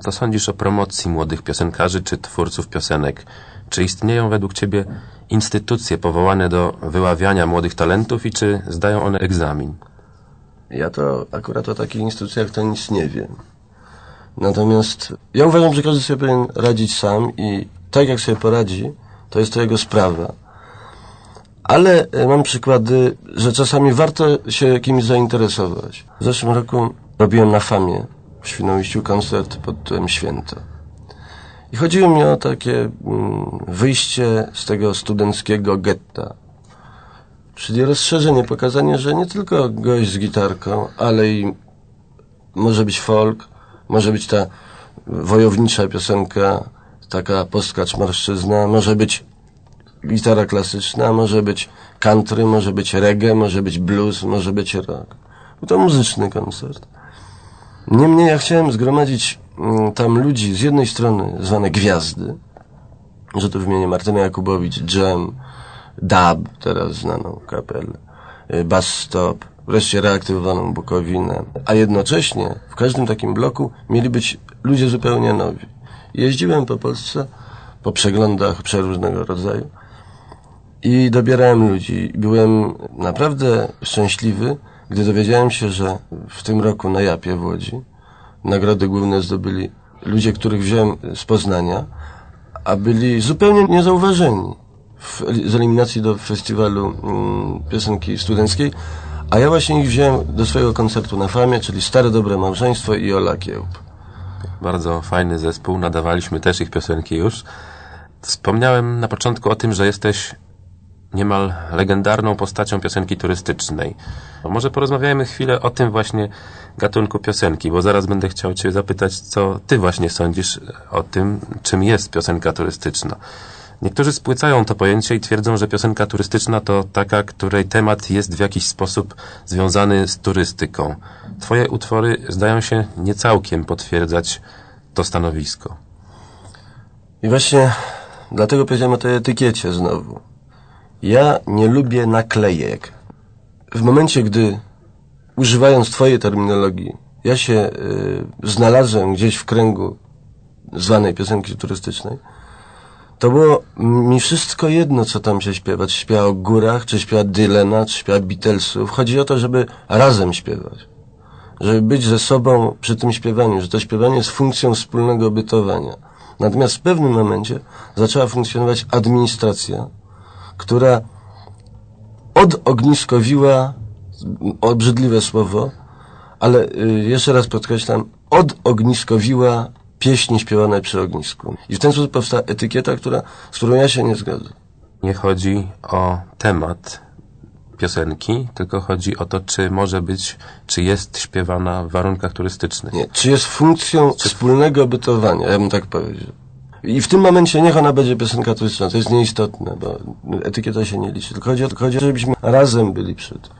Co sądzisz o promocji młodych piosenkarzy czy twórców piosenek? Czy istnieją według Ciebie instytucje powołane do wyławiania młodych talentów i czy zdają one egzamin? Ja to akurat o takich instytucjach to nic nie wiem. Natomiast ja uważam, że każdy sobie powinien radzić sam i tak jak sobie poradzi, to jest to jego sprawa. Ale e, mam przykłady, że czasami warto się kimś zainteresować. W zeszłym roku robiłem na Famie w Świnoujściu koncert pod tytułem Święto. I chodziło mi o takie mm, wyjście z tego studenckiego getta. Czyli rozszerzenie, pokazanie, że nie tylko gość z gitarką, ale i może być folk, może być ta wojownicza piosenka, taka postkacz marszczyzna, może być gitara klasyczna, może być country, może być reggae, może być blues, może być rock. To muzyczny koncert. Niemniej ja chciałem zgromadzić mm, tam ludzi z jednej strony zwane gwiazdy, że tu wymienię Martyna Jakubowicz, Jam, Dab, teraz znaną kapelę, y, Bass Stop, wreszcie reaktywowaną Bukowinę, a jednocześnie w każdym takim bloku mieli być ludzie zupełnie nowi. Jeździłem po Polsce, po przeglądach przeróżnego rodzaju i dobierałem ludzi. Byłem naprawdę szczęśliwy, gdy dowiedziałem się, że w tym roku na Japie w Łodzi nagrody główne zdobyli ludzie, których wziąłem z Poznania, a byli zupełnie niezauważeni w, z eliminacji do festiwalu mm, piosenki studenckiej, a ja właśnie ich wziąłem do swojego koncertu na Famie, czyli Stare Dobre Małżeństwo i Ola Kiełb. Bardzo fajny zespół, nadawaliśmy też ich piosenki już. Wspomniałem na początku o tym, że jesteś niemal legendarną postacią piosenki turystycznej. Może porozmawiajmy chwilę o tym właśnie gatunku piosenki, bo zaraz będę chciał Cię zapytać, co Ty właśnie sądzisz o tym, czym jest piosenka turystyczna. Niektórzy spłycają to pojęcie i twierdzą, że piosenka turystyczna to taka, której temat jest w jakiś sposób związany z turystyką. Twoje utwory zdają się niecałkiem potwierdzać to stanowisko. I właśnie dlatego powiedziałem o tej etykiecie znowu. Ja nie lubię naklejek. W momencie, gdy używając Twojej terminologii, ja się y, znalazłem gdzieś w kręgu zwanej piosenki turystycznej, to było mi wszystko jedno, co tam się śpiewa. Czy śpiewa o górach, czy śpiewa Dylena, czy śpiewa Beatlesów. Chodzi o to, żeby razem śpiewać. Żeby być ze sobą przy tym śpiewaniu, że to śpiewanie jest funkcją wspólnego bytowania. Natomiast w pewnym momencie zaczęła funkcjonować administracja, która odogniskowiła, obrzydliwe słowo, ale y, jeszcze raz podkreślam, odogniskowiła pieśni śpiewane przy ognisku. I w ten sposób powstała etykieta, która, z którą ja się nie zgadzam. Nie chodzi o temat piosenki, tylko chodzi o to, czy może być, czy jest śpiewana w warunkach turystycznych. Nie, czy jest funkcją czy... wspólnego bytowania, ja bym tak powiedział. I w tym momencie niech ona będzie piosenka turystyczna, to jest nieistotne, bo etykieta się nie liczy. Tylko chodzi o to, żebyśmy razem byli przy tym.